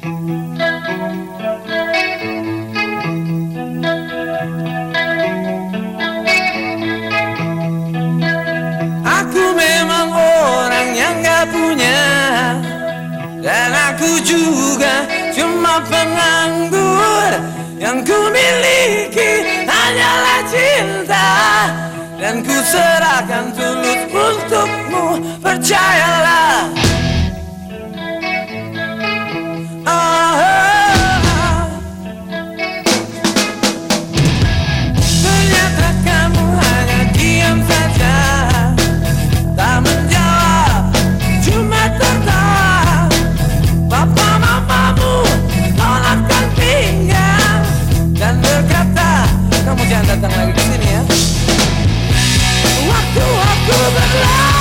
Aku memang orang yang gak punya Dan aku juga cuma penganggur Yang ku miliki hanyalah cinta Dan ku serahkan tulus untukmu. Percaya to the light.